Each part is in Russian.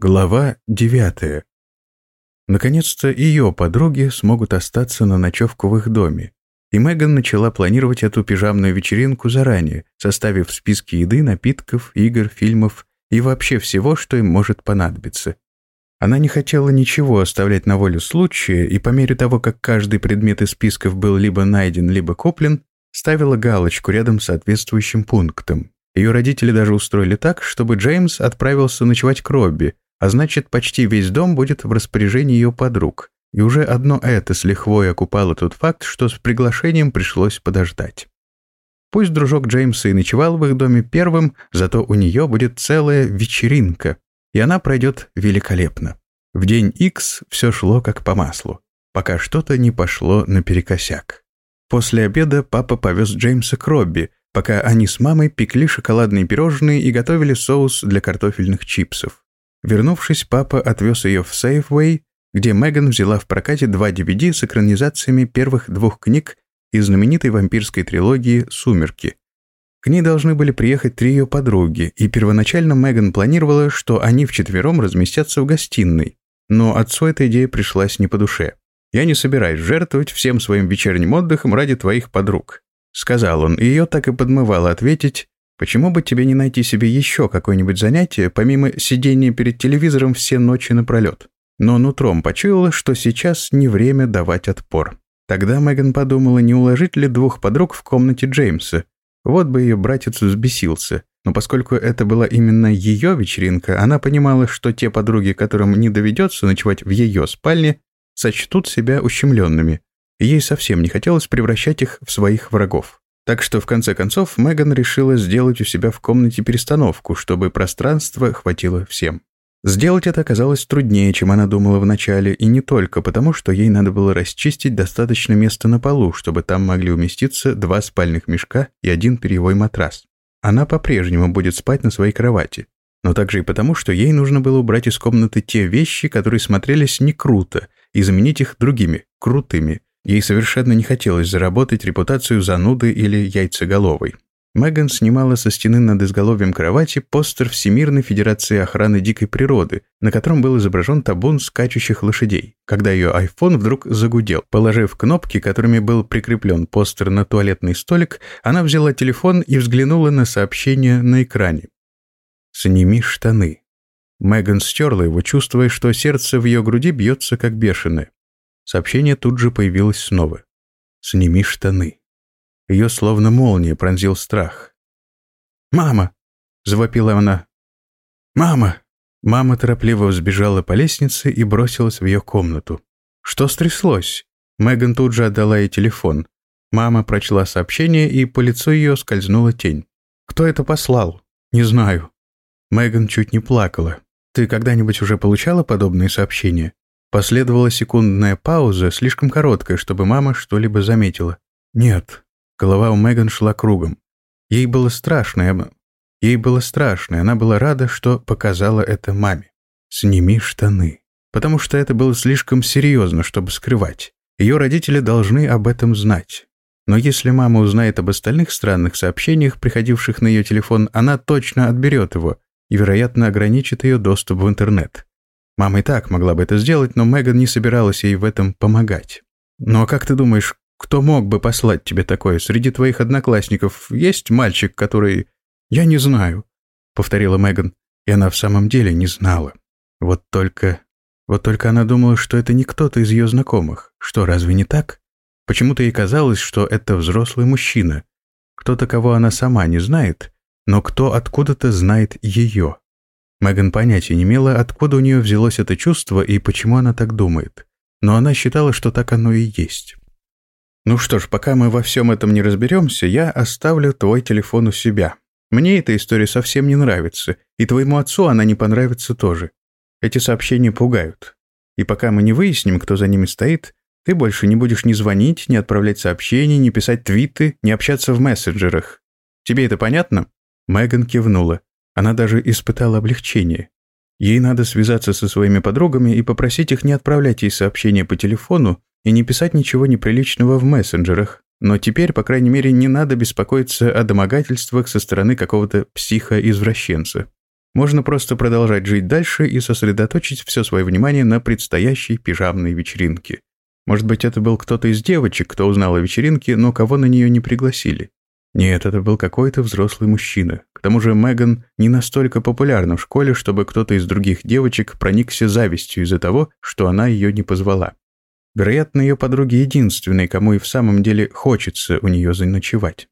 Глава девятая. Наконец-то ее подруги смогут остаться на ночевку в их доме. И Меган начала планировать эту пижамную вечеринку заранее, составив списки еды, напитков, игр, фильмов и вообще всего, что им может понадобиться. Она не хотела ничего оставлять на волю случая, и по мере того, как каждый предмет из списков был либо найден, либо куплен, ставила галочку рядом с соответствующим пунктом. Ее родители даже устроили так, чтобы Джеймс отправился ночевать к Робби, а значит, почти весь дом будет в распоряжении ее подруг. И уже одно это с лихвой окупало тот факт, что с приглашением пришлось подождать. Пусть дружок Джеймса и ночевал в их доме первым, зато у нее будет целая вечеринка, и она пройдет великолепно. В день X все шло как по маслу, пока что-то не пошло наперекосяк. После обеда папа повез Джеймса к Робби, пока они с мамой пекли шоколадные пирожные и готовили соус для картофельных чипсов. Вернувшись, папа отвез ее в Safeway, где Меган взяла в прокате два DVD с экранизациями первых двух книг из знаменитой вампирской трилогии «Сумерки». К ней должны были приехать три ее подруги, и первоначально Меган планировала, что они вчетвером разместятся в гостиной, но отцу эта идея пришлась не по душе. «Я не собираюсь жертвовать всем своим вечерним отдыхом ради твоих подруг», сказал он, и ее так и подмывало ответить Почему бы тебе не найти себе еще какое-нибудь занятие, помимо сидения перед телевизором все ночи напролет? Но нутром почуяла, что сейчас не время давать отпор. Тогда Меган подумала, не уложить ли двух подруг в комнате Джеймса. Вот бы ее братец взбесился. Но поскольку это была именно ее вечеринка, она понимала, что те подруги, которым не доведется ночевать в ее спальне, сочтут себя ущемленными. Ей совсем не хотелось превращать их в своих врагов. Так что, в конце концов, Меган решила сделать у себя в комнате перестановку, чтобы пространства хватило всем. Сделать это оказалось труднее, чем она думала вначале, и не только потому, что ей надо было расчистить достаточно места на полу, чтобы там могли уместиться два спальных мешка и один перьевой матрас. Она по-прежнему будет спать на своей кровати, но также и потому, что ей нужно было убрать из комнаты те вещи, которые смотрелись не круто, и заменить их другими, крутыми, Ей совершенно не хотелось заработать репутацию зануды или яйцеголовой. Меган снимала со стены над изголовьем кровати постер Всемирной Федерации охраны дикой природы, на котором был изображен табун скачущих лошадей, когда ее iPhone вдруг загудел. Положив кнопки, которыми был прикреплен постер на туалетный столик, она взяла телефон и взглянула на сообщение на экране. «Сними штаны». Меган стерла его, чувствуя, что сердце в ее груди бьется как бешеное. Сообщение тут же появилось снова. «Сними штаны». Ее словно молния пронзил страх. «Мама!» — завопила она. «Мама!» Мама торопливо взбежала по лестнице и бросилась в ее комнату. «Что стряслось?» Меган тут же отдала ей телефон. Мама прочла сообщение, и по лицу ее скользнула тень. «Кто это послал?» «Не знаю». Меган чуть не плакала. «Ты когда-нибудь уже получала подобные сообщения?» Последовала секундная пауза, слишком короткая, чтобы мама что-либо заметила. «Нет». Голова у Меган шла кругом. Ей было страшно, ей было страшно, и она была рада, что показала это маме. «Сними штаны». Потому что это было слишком серьезно, чтобы скрывать. Ее родители должны об этом знать. Но если мама узнает об остальных странных сообщениях, приходивших на ее телефон, она точно отберет его и, вероятно, ограничит ее доступ в интернет. Мама и так могла бы это сделать, но Меган не собиралась ей в этом помогать. «Ну а как ты думаешь, кто мог бы послать тебе такое? Среди твоих одноклассников есть мальчик, который...» «Я не знаю», — повторила Меган. И она в самом деле не знала. Вот только... Вот только она думала, что это не кто-то из ее знакомых. Что, разве не так? Почему-то ей казалось, что это взрослый мужчина. Кто-то, кого она сама не знает, но кто откуда-то знает ее. Меган понятия не имела, откуда у нее взялось это чувство и почему она так думает. Но она считала, что так оно и есть. «Ну что ж, пока мы во всем этом не разберемся, я оставлю твой телефон у себя. Мне эта история совсем не нравится, и твоему отцу она не понравится тоже. Эти сообщения пугают. И пока мы не выясним, кто за ними стоит, ты больше не будешь ни звонить, ни отправлять сообщения, ни писать твиты, ни общаться в мессенджерах. Тебе это понятно?» Меган кивнула. Она даже испытала облегчение. Ей надо связаться со своими подругами и попросить их не отправлять ей сообщения по телефону и не писать ничего неприличного в мессенджерах. Но теперь, по крайней мере, не надо беспокоиться о домогательствах со стороны какого-то психа-извращенца. можно просто продолжать жить дальше и сосредоточить все свое внимание на предстоящей пижамной вечеринке. Может быть, это был кто-то из девочек, кто узнал о вечеринке, но кого на нее не пригласили. Нет, это был какой-то взрослый мужчина. К тому же Меган не настолько популярна в школе, чтобы кто-то из других девочек проникся завистью из-за того, что она ее не позвала. Вероятно, ее подруги единственные, кому и в самом деле хочется у нее заночевать.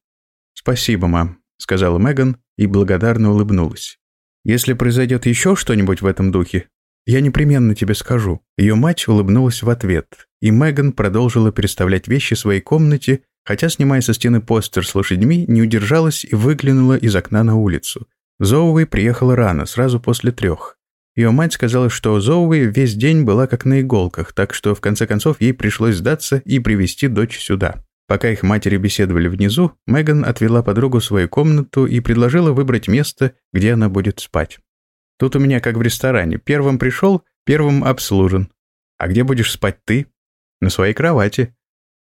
«Спасибо, мам», — сказала Меган и благодарно улыбнулась. «Если произойдет еще что-нибудь в этом духе, я непременно тебе скажу». Ее мать улыбнулась в ответ, и Меган продолжила переставлять вещи в своей комнате, хотя, снимая со стены постер с лошадьми, не удержалась и выглянула из окна на улицу. Зоуи приехала рано, сразу после трех. Ее мать сказала, что Зоуи весь день была как на иголках, так что в конце концов ей пришлось сдаться и привести дочь сюда. Пока их матери беседовали внизу, Меган отвела подругу в свою комнату и предложила выбрать место, где она будет спать. «Тут у меня как в ресторане. Первым пришел, первым обслужен. А где будешь спать ты?» «На своей кровати».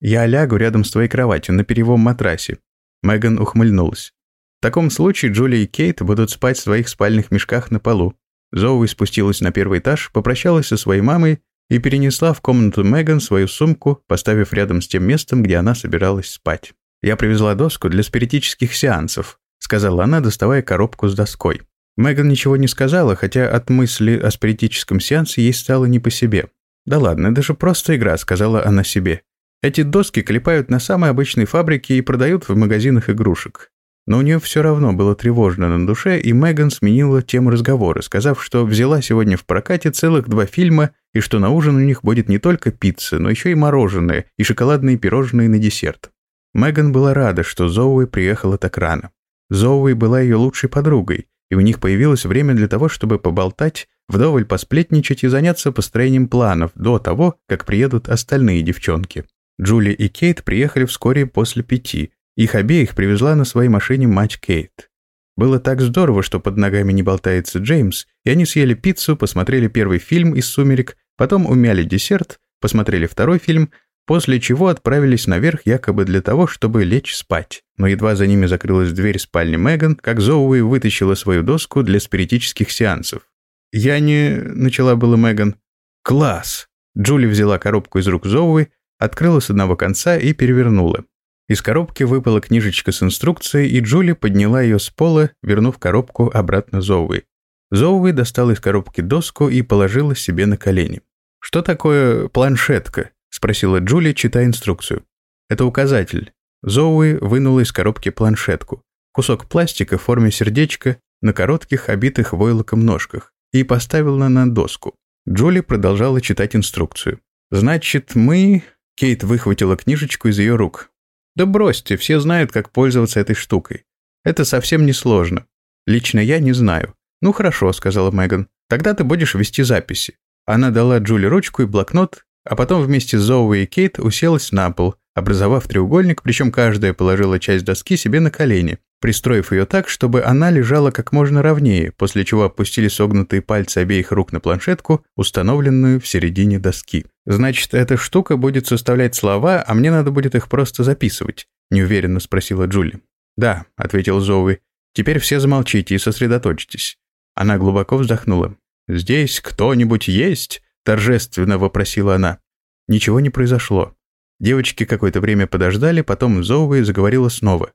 «Я лягу рядом с твоей кроватью, на перевом матрасе». Меган ухмыльнулась. «В таком случае Джули и Кейт будут спать в своих спальных мешках на полу. Зоуи спустилась на первый этаж, попрощалась со своей мамой и перенесла в комнату Меган свою сумку, поставив рядом с тем местом, где она собиралась спать. «Я привезла доску для спиритических сеансов», сказала она, доставая коробку с доской. Меган ничего не сказала, хотя от мысли о спиритическом сеансе ей стало не по себе. «Да ладно, это же просто игра», — сказала она себе. «Эти доски клепают на самой обычной фабрике и продают в магазинах игрушек. Но у нее все равно было тревожно на душе, и Меган сменила тему разговора, сказав, что взяла сегодня в прокате целых два фильма и что на ужин у них будет не только пицца, но еще и мороженое и шоколадные пирожные на десерт. Меган была рада, что Зоуи приехала так рано. Зоуи была ее лучшей подругой, и у них появилось время для того, чтобы поболтать, вдоволь посплетничать и заняться построением планов до того, как приедут остальные девчонки. Джули и Кейт приехали вскоре после пяти, их обеих привезла на своей машине мать Кейт. Было так здорово, что под ногами не болтается Джеймс, и они съели пиццу, посмотрели первый фильм из «Сумерек», потом умяли десерт, посмотрели второй фильм, после чего отправились наверх якобы для того, чтобы лечь спать. Но едва за ними закрылась дверь спальни Меган, как Зоуи вытащила свою доску для спиритических сеансов. «Я не...» — начала было Меган. «Класс!» Джули взяла коробку из рук Зоуи, открыла с одного конца и перевернула. Из коробки выпала книжечка с инструкцией, и Джули подняла ее с пола, вернув коробку обратно Зоуи. Зоуи достала из коробки доску и положила себе на колени. «Что такое планшетка?» – спросила Джули, читая инструкцию. «Это указатель». Зоуи вынула из коробки планшетку. Кусок пластика в форме сердечка на коротких, обитых войлоком ножках, и поставила на доску. Джули продолжала читать инструкцию. «Значит, мы...» Кейт выхватила книжечку из ее рук. Да бросьте, все знают, как пользоваться этой штукой. Это совсем не сложно. Лично я не знаю. Ну хорошо, сказала Меган. Тогда ты будешь вести записи. Она дала Джули ручку и блокнот, а потом вместе с Зоуи и Кейт уселась на пол, образовав треугольник, причем каждая положила часть доски себе на колени, пристроив ее так, чтобы она лежала как можно ровнее, после чего опустили согнутые пальцы обеих рук на планшетку, установленную в середине доски. «Значит, эта штука будет составлять слова, а мне надо будет их просто записывать?» – неуверенно спросила Джули. «Да», – ответил Зоуи. «Теперь все замолчите и сосредоточьтесь». Она глубоко вздохнула. «Здесь кто-нибудь есть?» – торжественно вопросила она. Ничего не произошло. Девочки какое-то время подождали, потом Зоуи заговорила снова.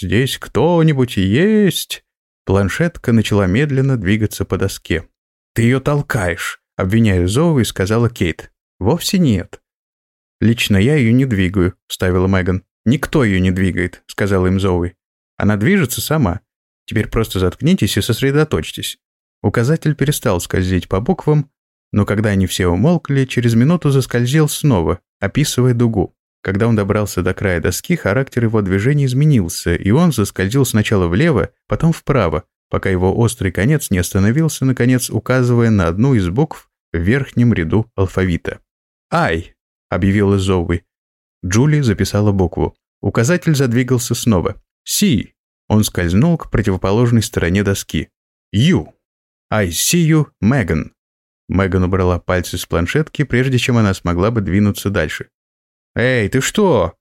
«Здесь кто-нибудь есть?» Планшетка начала медленно двигаться по доске. «Ты ее толкаешь», — обвиняя Зоуи, сказала Кейт. «Вовсе нет». «Лично я ее не двигаю», — вставила Меган. «Никто ее не двигает», — сказала им Зоуи. «Она движется сама. Теперь просто заткнитесь и сосредоточьтесь». Указатель перестал скользить по буквам, но когда они все умолкли, через минуту заскользил снова, описывая дугу. Когда он добрался до края доски, характер его движения изменился, и он заскользил сначала влево, потом вправо, пока его острый конец не остановился, наконец, указывая на одну из букв в верхнем ряду алфавита. «Ай!» — объявила Зоуи. Джули записала букву. Указатель задвигался снова. «Си!» Он скользнул к противоположной стороне доски. «Ю!» «I see you, Меган!» Меган убрала пальцы с планшетки, прежде чем она смогла бы двинуться дальше. «Эй, ты что?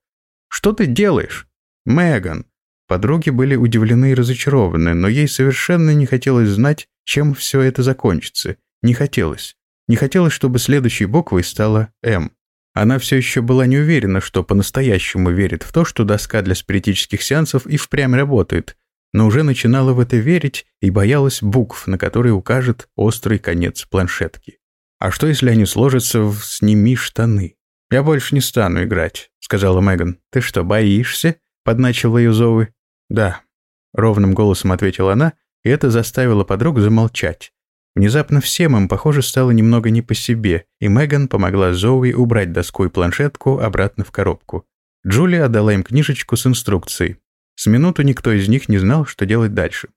Что ты делаешь?» «Меган». Подруги были удивлены и разочарованы, но ей совершенно не хотелось знать, чем все это закончится. Не хотелось. Не хотелось, чтобы следующей буквой стала «М». Она все еще была не уверена, что по-настоящему верит в то, что доска для спиритических сеансов и впрямь работает, но уже начинала в это верить и боялась букв, на которые укажет острый конец планшетки. А что, если они сложатся в «сними штаны»? «Я больше не стану играть», — сказала Меган. «Ты что, боишься?» — подначила ее Зоуи. «Да», — ровным голосом ответила она, и это заставило подруг замолчать. Внезапно всем им, похоже, стало немного не по себе, и Меган помогла Зоуи убрать доску и планшетку обратно в коробку. Джулия отдала им книжечку с инструкцией. С минуту никто из них не знал, что делать дальше.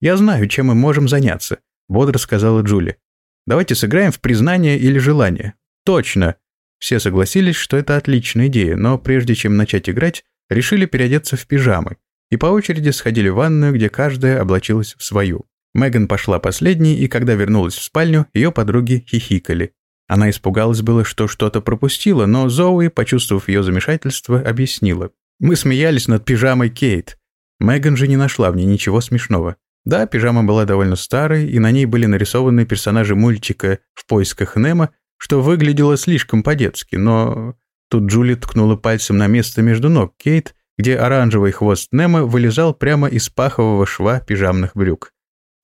«Я знаю, чем мы можем заняться», — бодро сказала Джулия. «Давайте сыграем в признание или желание». «Точно!» Все согласились, что это отличная идея, но прежде чем начать играть, решили переодеться в пижамы и по очереди сходили в ванную, где каждая облачилась в свою. Меган пошла последней, и когда вернулась в спальню, ее подруги хихикали. Она испугалась было, что что-то пропустила, но Зоуи, почувствовав ее замешательство, объяснила. «Мы смеялись над пижамой Кейт. Меган же не нашла в ней ничего смешного. Да, пижама была довольно старой, и на ней были нарисованы персонажи мультика «В поисках Немо», что выглядело слишком по-детски, но... Тут Джули ткнула пальцем на место между ног Кейт, где оранжевый хвост Немо вылезал прямо из пахового шва пижамных брюк.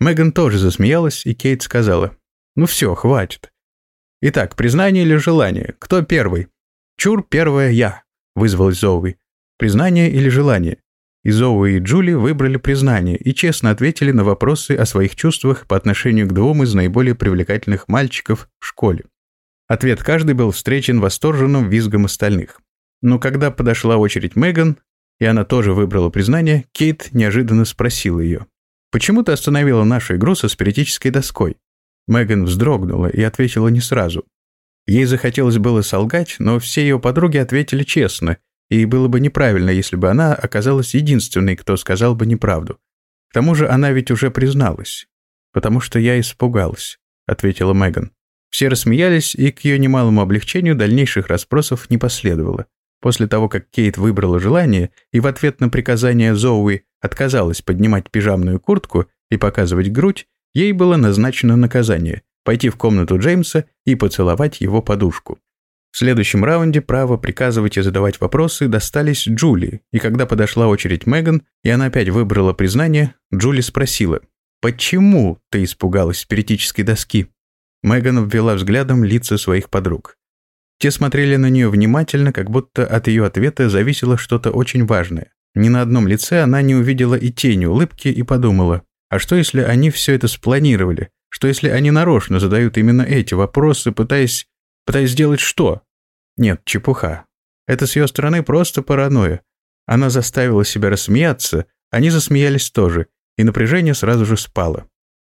Меган тоже засмеялась, и Кейт сказала, «Ну все, хватит». «Итак, признание или желание? Кто первый?» «Чур, первое я», — вызвалась Зоуи. «Признание или желание?» И Зоуи и Джули выбрали признание и честно ответили на вопросы о своих чувствах по отношению к двум из наиболее привлекательных мальчиков в школе. Ответ каждый был встречен восторженным визгом остальных. Но когда подошла очередь Меган, и она тоже выбрала признание, Кейт неожиданно спросила ее. «Почему ты остановила нашу игру со спиритической доской?» Меган вздрогнула и ответила не сразу. Ей захотелось было солгать, но все ее подруги ответили честно, и было бы неправильно, если бы она оказалась единственной, кто сказал бы неправду. К тому же она ведь уже призналась. «Потому что я испугалась», — ответила Меган. Все рассмеялись, и к ее немалому облегчению дальнейших расспросов не последовало. После того, как Кейт выбрала желание и в ответ на приказание Зоуи отказалась поднимать пижамную куртку и показывать грудь, ей было назначено наказание – пойти в комнату Джеймса и поцеловать его подушку. В следующем раунде право приказывать и задавать вопросы достались Джули, и когда подошла очередь Меган, и она опять выбрала признание, Джули спросила, «Почему ты испугалась спиритической доски?» Меган обвела взглядом лица своих подруг. Те смотрели на нее внимательно, как будто от ее ответа зависело что-то очень важное. Ни на одном лице она не увидела и тени улыбки и подумала, а что если они все это спланировали? Что если они нарочно задают именно эти вопросы, пытаясь... пытаясь сделать что? Нет, чепуха. Это с ее стороны просто паранойя. Она заставила себя рассмеяться, они засмеялись тоже, и напряжение сразу же спало.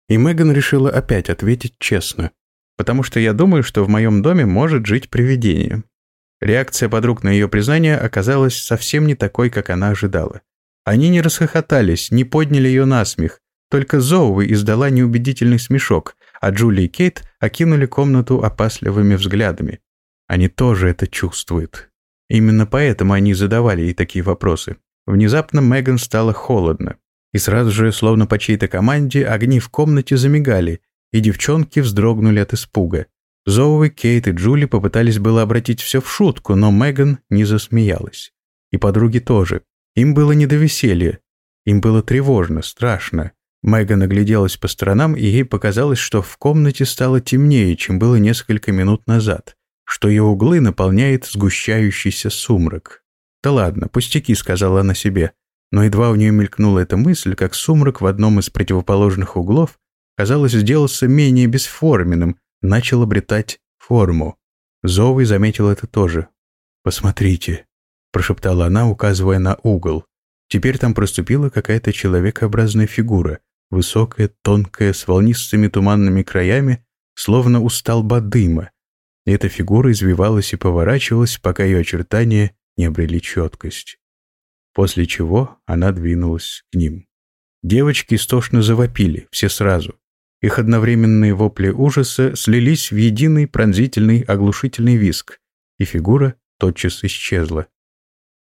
И Меган решила опять ответить честно. Потому что я думаю, что в моем доме может жить привидение. Реакция подруг на ее признание оказалась совсем не такой, как она ожидала. Они не расхохотались, не подняли ее на смех. Только Зоуи издала неубедительный смешок, а Джули и Кейт окинули комнату опасливыми взглядами. Они тоже это чувствуют. Именно поэтому они задавали ей такие вопросы. Внезапно Меган стало холодно. И сразу же, словно по чьей-то команде, огни в комнате замигали, и девчонки вздрогнули от испуга. Зоуи, Кейт и Джули попытались было обратить все в шутку, но Меган не засмеялась. И подруги тоже. Им было не до веселья. Им было тревожно, страшно. Меган огляделась по сторонам, и ей показалось, что в комнате стало темнее, чем было несколько минут назад, что ее углы наполняет сгущающийся сумрак. «Да ладно, пустяки», — сказала она себе. Но едва у нее мелькнула эта мысль, как сумрак в одном из противоположных углов, казалось, сделался менее бесформенным, начал обретать форму. Зовый заметил это тоже. «Посмотрите», — прошептала она, указывая на угол. Теперь там проступила какая-то человекообразная фигура, высокая, тонкая, с волнистыми туманными краями, словно у столба дыма. Эта фигура извивалась и поворачивалась, пока ее очертания не обрели четкость. После чего она двинулась к ним. Девочки истошно завопили, все сразу. Их одновременные вопли ужаса слились в единый пронзительный оглушительный виск, и фигура тотчас исчезла.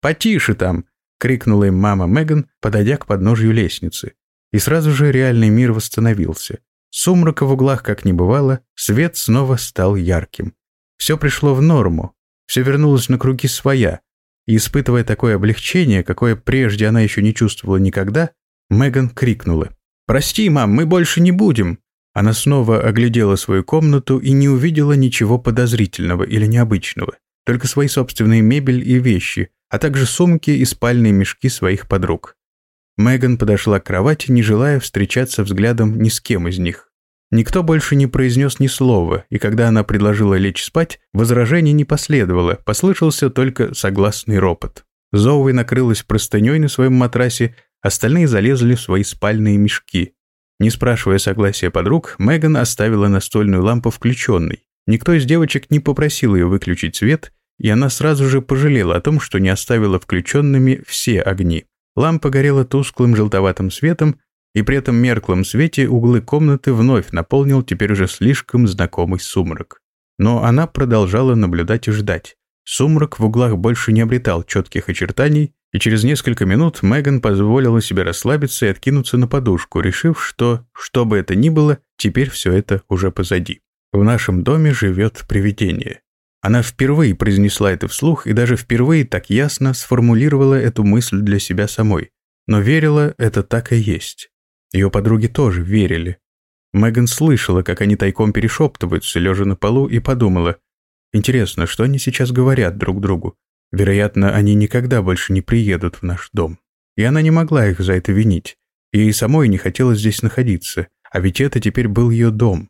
«Потише там!» — крикнула им мама Меган, подойдя к подножью лестницы. И сразу же реальный мир восстановился. Сумрака в углах как не бывало, свет снова стал ярким. Все пришло в норму, все вернулось на круги своя, и, испытывая такое облегчение, какое прежде она еще не чувствовала никогда, Меган крикнула. «Прости, мам, мы больше не будем!» Она снова оглядела свою комнату и не увидела ничего подозрительного или необычного, только свои собственные мебель и вещи, а также сумки и спальные мешки своих подруг. Меган подошла к кровати, не желая встречаться взглядом ни с кем из них. Никто больше не произнес ни слова, и когда она предложила лечь спать, возражений не последовало, послышался только согласный ропот. Зоуи накрылась простыней на своем матрасе, остальные залезли в свои спальные мешки. Не спрашивая согласия подруг, Меган оставила настольную лампу включенной. Никто из девочек не попросил ее выключить свет, и она сразу же пожалела о том, что не оставила включенными все огни. Лампа горела тусклым желтоватым светом, и при этом мерклом свете углы комнаты вновь наполнил теперь уже слишком знакомый сумрак. Но она продолжала наблюдать и ждать. Сумрак в углах больше не обретал четких очертаний, и через несколько минут Меган позволила себе расслабиться и откинуться на подушку, решив, что, что бы это ни было, теперь все это уже позади. В нашем доме живет привидение. Она впервые произнесла это вслух и даже впервые так ясно сформулировала эту мысль для себя самой. Но верила, это так и есть. Ее подруги тоже верили. Меган слышала, как они тайком перешептываются, лежа на полу, и подумала, интересно, что они сейчас говорят друг другу. Вероятно, они никогда больше не приедут в наш дом. И она не могла их за это винить. Ей самой не хотелось здесь находиться, а ведь это теперь был ее дом.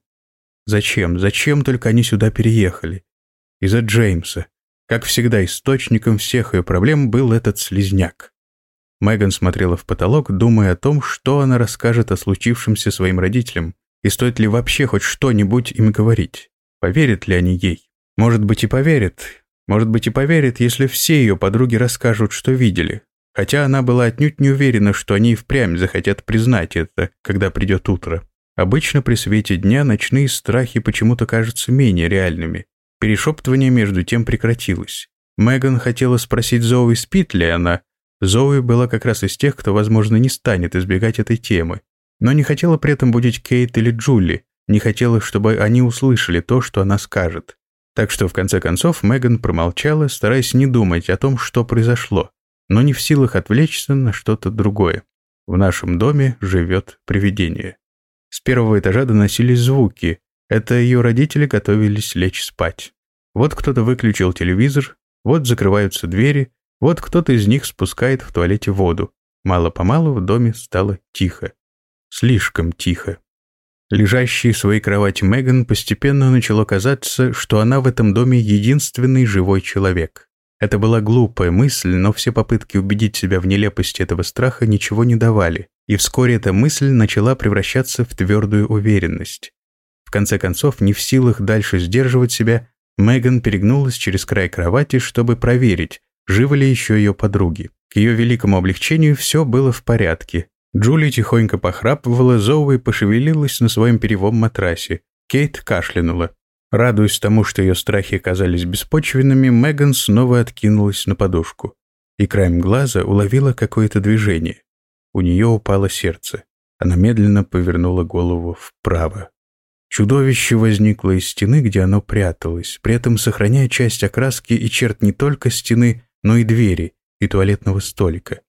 Зачем, зачем только они сюда переехали? Из-за Джеймса. Как всегда, источником всех ее проблем был этот слизняк. Меган смотрела в потолок, думая о том, что она расскажет о случившемся своим родителям, и стоит ли вообще хоть что-нибудь им говорить. Поверят ли они ей? Может быть и поверят, может быть и поверит, если все ее подруги расскажут, что видели. Хотя она была отнюдь не уверена, что они и впрямь захотят признать это, когда придет утро. Обычно при свете дня ночные страхи почему-то кажутся менее реальными. Перешептывание между тем прекратилось. Меган хотела спросить Зоуи, спит ли она. Зоуи была как раз из тех, кто, возможно, не станет избегать этой темы. Но не хотела при этом будить Кейт или Джули, не хотела, чтобы они услышали то, что она скажет. Так что, в конце концов, Меган промолчала, стараясь не думать о том, что произошло, но не в силах отвлечься на что-то другое. В нашем доме живет привидение. С первого этажа доносились звуки. Это ее родители готовились лечь спать. Вот кто-то выключил телевизор, вот закрываются двери, вот кто-то из них спускает в туалете воду. Мало-помалу в доме стало тихо. Слишком тихо. Лежащей в своей кровати Меган постепенно начало казаться, что она в этом доме единственный живой человек. Это была глупая мысль, но все попытки убедить себя в нелепости этого страха ничего не давали, и вскоре эта мысль начала превращаться в твердую уверенность. В конце концов, не в силах дальше сдерживать себя, Меган перегнулась через край кровати, чтобы проверить, живы ли еще ее подруги. К ее великому облегчению все было в порядке, Джули тихонько похрапывала, Зоуи пошевелилась на своем перевом матрасе. Кейт кашлянула. Радуясь тому, что ее страхи оказались беспочвенными, Меган снова откинулась на подушку. И краем глаза уловила какое-то движение. У нее упало сердце. Она медленно повернула голову вправо. Чудовище возникло из стены, где оно пряталось, при этом сохраняя часть окраски и черт не только стены, но и двери, и туалетного столика.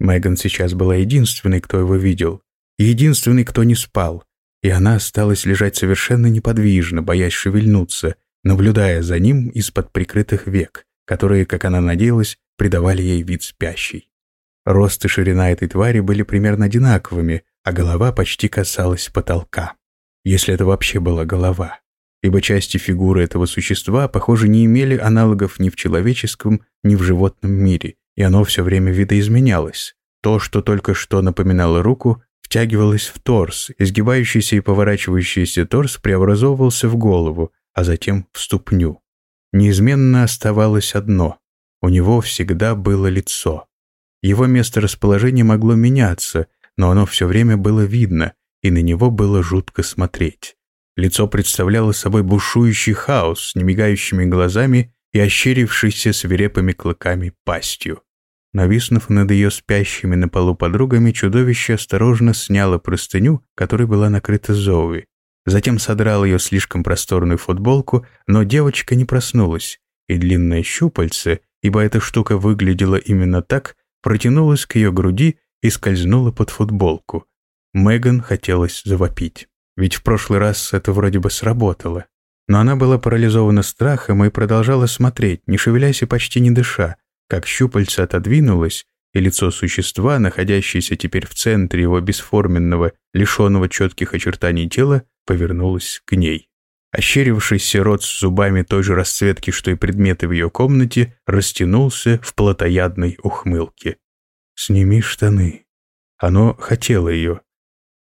Меган сейчас была единственной, кто его видел, единственной, кто не спал, и она осталась лежать совершенно неподвижно, боясь шевельнуться, наблюдая за ним из-под прикрытых век, которые, как она надеялась, придавали ей вид спящей. Рост и ширина этой твари были примерно одинаковыми, а голова почти касалась потолка. Если это вообще была голова. Ибо части фигуры этого существа, похоже, не имели аналогов ни в человеческом, ни в животном мире, и оно все время видоизменялось. То, что только что напоминало руку, втягивалось в торс, изгибающийся и поворачивающийся торс преобразовывался в голову, а затем в ступню. Неизменно оставалось одно – у него всегда было лицо. Его место расположения могло меняться, но оно все время было видно, и на него было жутко смотреть. Лицо представляло собой бушующий хаос с немигающими глазами и ощерившейся свирепыми клыками пастью. Нависнув над ее спящими на полу подругами, чудовище осторожно сняло простыню, которой была накрыта Зоуи, затем содрал ее слишком просторную футболку, но девочка не проснулась, и длинное щупальце, ибо эта штука выглядела именно так, протянулась к ее груди и скользнула под футболку. Меган хотелось завопить, ведь в прошлый раз это вроде бы сработало. Но она была парализована страхом и продолжала смотреть, не шевелясь и почти не дыша, как щупальце отодвинулось, и лицо существа, находящееся теперь в центре его бесформенного, лишенного четких очертаний тела, повернулось к ней. Ощерившийся рот с зубами той же расцветки, что и предметы в ее комнате, растянулся в плотоядной ухмылке. «Сними штаны». Оно хотело ее.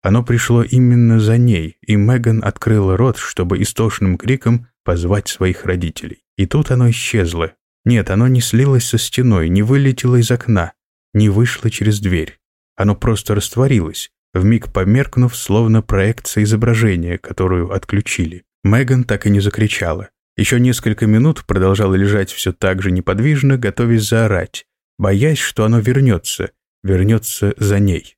Оно пришло именно за ней, и Меган открыла рот, чтобы истошным криком позвать своих родителей. И тут оно исчезло. Нет, оно не слилось со стеной, не вылетело из окна, не вышло через дверь. Оно просто растворилось, вмиг померкнув, словно проекция изображения, которую отключили. Меган так и не закричала. Еще несколько минут продолжала лежать все так же неподвижно, готовясь заорать, боясь, что оно вернется, вернется за ней.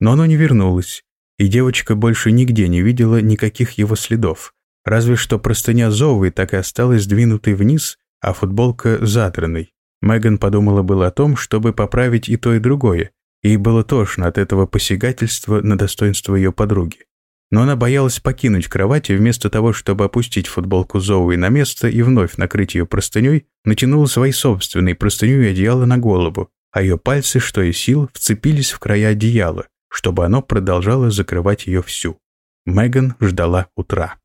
Но оно не вернулось, и девочка больше нигде не видела никаких его следов, разве что простыня Зовы так и осталась сдвинутой вниз, а футболка задранной. Меган подумала было о том, чтобы поправить и то, и другое, и было тошно от этого посягательства на достоинство ее подруги. Но она боялась покинуть кровать и вместо того, чтобы опустить футболку Зоуи на место и вновь накрыть ее простыней, натянула свои собственные простыню и одеяло на голову, а ее пальцы, что и сил, вцепились в края одеяла, чтобы оно продолжало закрывать ее всю. Меган ждала утра.